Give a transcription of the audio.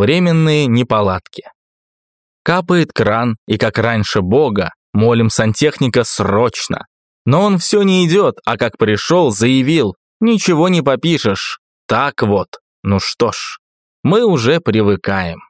временные неполадки. Капает кран, и как раньше Бога, молим сантехника срочно. Но он все не идет, а как пришел, заявил, ничего не попишешь. Так вот, ну что ж, мы уже привыкаем.